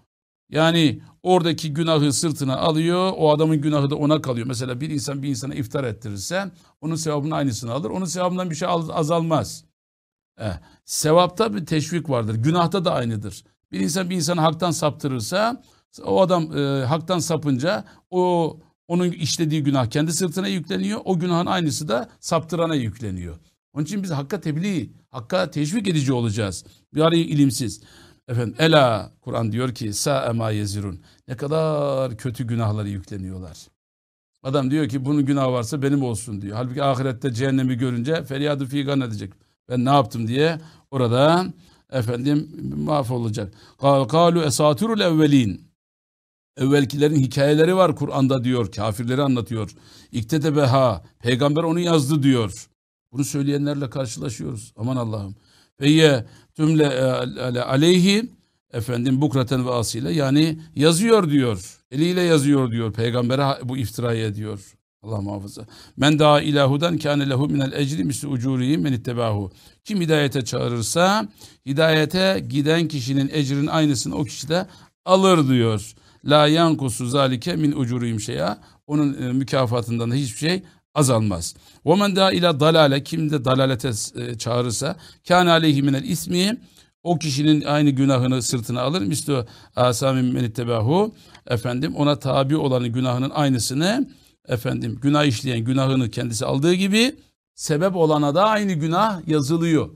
Yani oradaki günahı sırtına alıyor. O adamın günahı da ona kalıyor. Mesela bir insan bir insana iftar ettirirse onun sevabının aynısını alır. Onun sevabından bir şey azalmaz. Eh, sevapta bir teşvik vardır. Günahta da aynıdır. Bir insan bir insanı haktan saptırırsa o adam e, haktan sapınca o onun işlediği günah kendi sırtına yükleniyor. O günahın aynısı da saptırana yükleniyor. Onun için biz hakka tebliğ, hakka teşvik edici olacağız. Bir arayı ilimsiz. Efendim ela Kur'an diyor ki sa ema yezirun. Ne kadar kötü günahları yükleniyorlar. Adam diyor ki bunun günah varsa benim olsun diyor. Halbuki ahirette cehennemi görünce feryadı figan edecek. Ben ne yaptım diye orada efendim mahvolacak. Kalu esatirul evvelin. Evvelkilerin hikayeleri var Kur'an'da diyor. Kafirleri anlatıyor. İktetebeha. Peygamber onu yazdı diyor. Bunu söyleyenlerle karşılaşıyoruz. Aman Allah'ım. Feyye tümle e, aleyhi efendim bukraten ve asile yani yazıyor diyor. Eliyle yazıyor diyor. Peygambere bu iftirayı ediyor. Allah muhafaza. Men daha ilahudan kâne lehu minel ecri misli ucurihim men ittebahu. Kim hidayete çağırırsa hidayete giden kişinin ecrin aynısını o kişi de alır diyor. La yankusu zalike min ucurihim şeya. Onun e, mükafatından da hiçbir şey azalmaz. Men daha ila dalale kim de dalalete e, çağırırsa kâne aleyhi minel ismi o kişinin aynı günahını sırtına alır. Mislu asamin men ittebahu efendim ona tabi olanın günahının aynısını efendim günah işleyen günahını kendisi aldığı gibi sebep olana da aynı günah yazılıyor.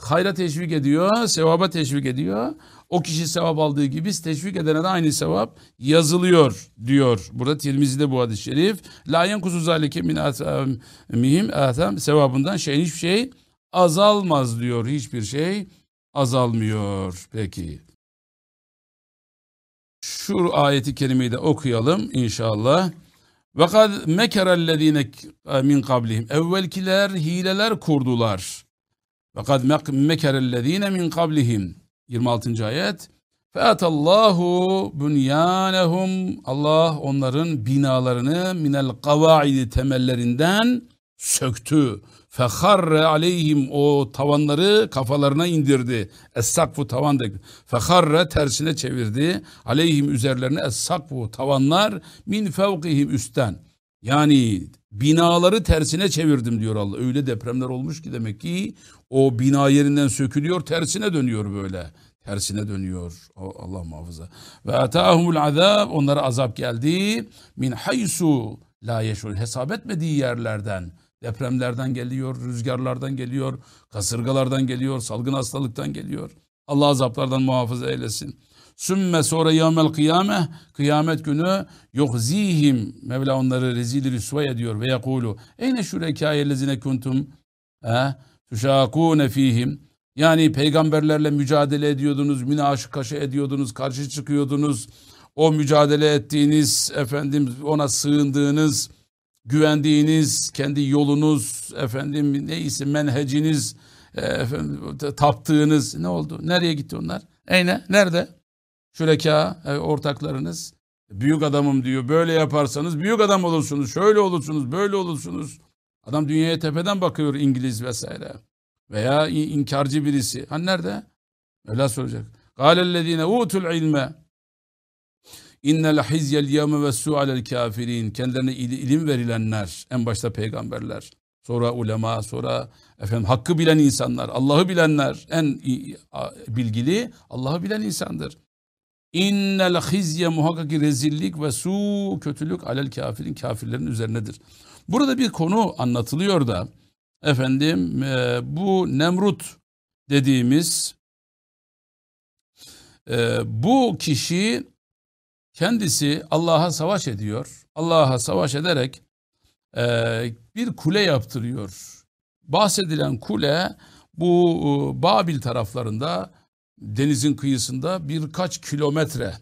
Hayra teşvik ediyor, sevaba teşvik ediyor. O kişi sevap aldığı gibi teşvik edene de aynı sevap yazılıyor diyor. Burada Tirmizi'de bu hadis-i şerif. La yenkusu zalike min mihim atam sevabından şey hiçbir şey azalmaz diyor. Hiçbir şey azalmıyor. Peki. Şu ayeti kerimeyi de okuyalım inşallah. Ve kad mekerellezine min kablihim. Evvelkiler hileler kurdular. Ve kad mekerellezine min kablihim. 26. ayet. Featallahu bunyanehum. Allah onların binalarını minel kavaidi temellerinden söktü. Feharre aleyhim o tavanları kafalarına indirdi. Es-sakfu tavan da. Feharre tersine çevirdi. Aleyhim üzerlerine es-sakfu tavanlar min fevkihim üstten. Yani binaları tersine çevirdim diyor Allah. Öyle depremler olmuş ki demek ki o bina yerinden sökülüyor tersine dönüyor böyle. Tersine dönüyor. Allah muhafaza. Ve atahumul azab onlara azap geldi. Min haysu la yeşul hesap etmediği yerlerden Depremlerden geliyor, rüzgarlardan geliyor, kasırgalardan geliyor, salgın hastalıktan geliyor. Allah azaplardan muhafaza eylesin. Sümme sonra yevmel kıyame kıyamet günü yuhzihim Mevla onları rezil rüsva ediyor ve yekulu eyne şurekâyellezine kuntum tuşakûne fihim yani peygamberlerle mücadele ediyordunuz, münakaşa ediyordunuz, karşı çıkıyordunuz. O mücadele ettiğiniz, efendim ona sığındığınız, güvendiğiniz, kendi yolunuz, efendim neyse menheciniz, efendim, taptığınız ne oldu? Nereye gitti onlar? Eyne? Nerede? Şureka, e, ortaklarınız. Büyük adamım diyor. Böyle yaparsanız büyük adam olursunuz. Şöyle olursunuz, böyle olursunuz. Adam dünyaya tepeden bakıyor İngiliz vesaire. Veya inkarcı birisi. Hani nerede? Öyle soracak. Kâlellezîne utul ilme İnnel hizyel yevme ve su'alel kafirin. Kendilerine ilim verilenler. En başta peygamberler. Sonra ulema, sonra efendim hakkı bilen insanlar, Allah'ı bilenler. En bilgili Allah'ı bilen insandır. İnnel hizye muhakkak rezillik ve su kötülük alel kafirin kafirlerin üzerinedir. Burada bir konu anlatılıyor da efendim e, bu Nemrut dediğimiz e, bu kişi kendisi Allah'a savaş ediyor. Allah'a savaş ederek e, bir kule yaptırıyor. Bahsedilen kule bu e, Babil taraflarında denizin kıyısında birkaç kilometre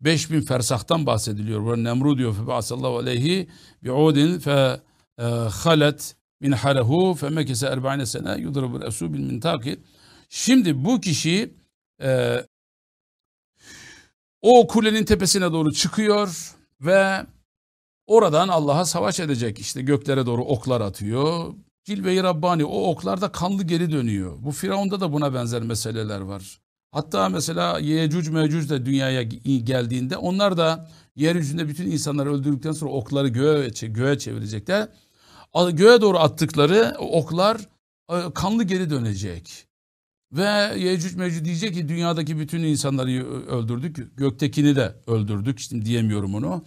5000 fersahtan bahsediliyor. Burada Nemrut diyor fe ba'sallahu aleyhi bi'udin fe e, halet min harehu fe mekese erba'ine sene yudrabul esu bil mintaki. Şimdi bu kişi e, o kulenin tepesine doğru çıkıyor ve oradan Allah'a savaş edecek. İşte göklere doğru oklar atıyor. Cilve-i Rabbani o oklarda kanlı geri dönüyor. Bu Firavun'da da buna benzer meseleler var. Hatta mesela Yecüc Mecüc de dünyaya geldiğinde onlar da yeryüzünde bütün insanları öldürdükten sonra okları göğe, göğe çevirecekler. Göğe doğru attıkları oklar e, kanlı geri dönecek. Ve Yecüc Mecüc diyecek ki dünyadaki bütün insanları öldürdük. Göktekini de öldürdük. Şimdi diyemiyorum onu.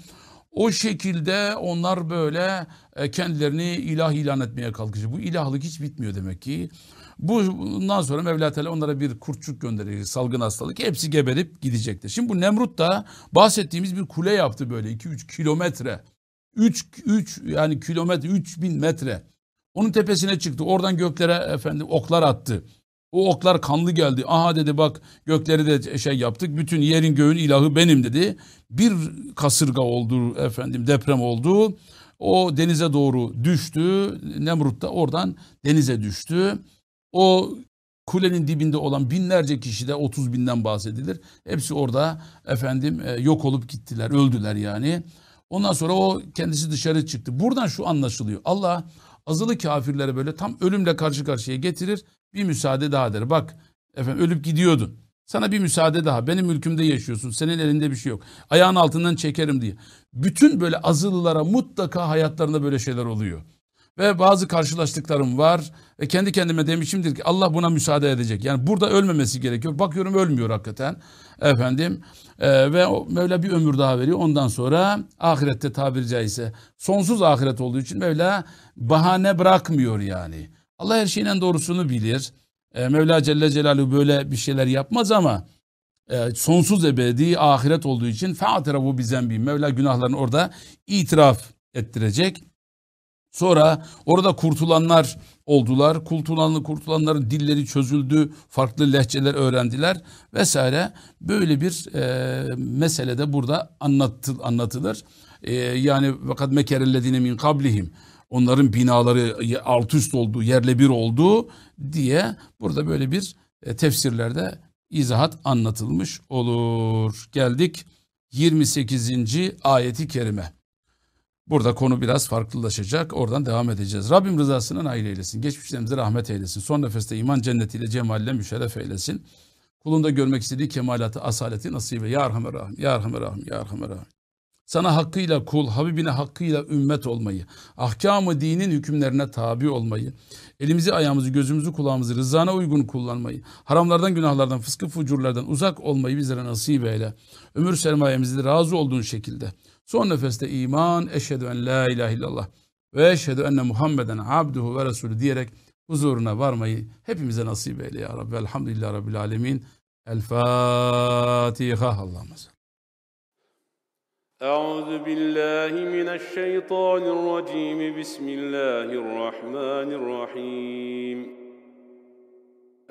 O şekilde onlar böyle e, kendilerini ilah ilan etmeye kalkacak. Bu ilahlık hiç bitmiyor demek ki. Bundan sonra Mevla Teala onlara bir kurtçuk gönderecek. Salgın hastalık. Hepsi geberip gidecektir. Şimdi bu Nemrut da bahsettiğimiz bir kule yaptı böyle 2-3 kilometre. 3 3 yani kilometre 3000 metre. Onun tepesine çıktı. Oradan göklere efendim oklar attı. O oklar kanlı geldi. Aha dedi bak gökleri de şey yaptık. Bütün yerin göğün ilahı benim dedi. Bir kasırga oldu efendim deprem oldu. O denize doğru düştü. Nemrut da oradan denize düştü. O kulenin dibinde olan binlerce kişi de 30 binden bahsedilir. Hepsi orada efendim e, yok olup gittiler, öldüler yani. Ondan sonra o kendisi dışarı çıktı. Buradan şu anlaşılıyor. Allah azılı kafirlere böyle tam ölümle karşı karşıya getirir. Bir müsaade daha der. Bak efendim ölüp gidiyordun. Sana bir müsaade daha. Benim mülkümde yaşıyorsun. Senin elinde bir şey yok. Ayağın altından çekerim diye. Bütün böyle azılılara mutlaka hayatlarında böyle şeyler oluyor. Ve bazı karşılaştıklarım var. Ve kendi kendime demişimdir ki Allah buna müsaade edecek. Yani burada ölmemesi gerekiyor. Bakıyorum ölmüyor hakikaten. Efendim e, ve Mevla bir ömür daha veriyor. Ondan sonra ahirette tabiri caizse sonsuz ahiret olduğu için Mevla bahane bırakmıyor yani. Allah her şeyin en doğrusunu bilir. E, Mevla Celle Celaluhu böyle bir şeyler yapmaz ama e, sonsuz ebedi ahiret olduğu için bizden bir Mevla günahlarını orada itiraf ettirecek. Sonra orada kurtulanlar oldular. Kurtulanlı kurtulanların dilleri çözüldü. Farklı lehçeler öğrendiler vesaire. Böyle bir e, mesele de burada anlattı, anlatılır. E, yani fakat mekerellezine min kablihim onların binaları alt üst olduğu, yerle bir olduğu diye burada böyle bir e, tefsirlerde izahat anlatılmış olur. Geldik 28. ayeti kerime. Burada konu biraz farklılaşacak. Oradan devam edeceğiz. Rabbim rızasına nail eylesin. Geçmişlerimize rahmet eylesin. Son nefeste iman cennetiyle cemalle müşerref eylesin. Kulunda görmek istediği kemalatı, asaleti nasibe. Ya Erhamer Rahim, Ya Rahim, Ya Erhamer Rahim. Sana hakkıyla kul, Habibine hakkıyla ümmet olmayı, ahkamı dinin hükümlerine tabi olmayı, elimizi, ayağımızı, gözümüzü, kulağımızı rızana uygun kullanmayı, haramlardan, günahlardan, fıskı, fucurlardan uzak olmayı bizlere nasip eyle. Ömür sermayemizi razı olduğun şekilde. Son nefeste iman, eşhedü en la ilahe illallah ve eşhedü enne Muhammeden abduhu ve resulü diyerek huzuruna varmayı hepimize nasip eyle ya Rabbi. Elhamdülillah Rabbil Alemin. El Fatiha. Allah'ım salli. أعوذ بالله من الشيطان الرجيم بسم الله الرحمن الرحيم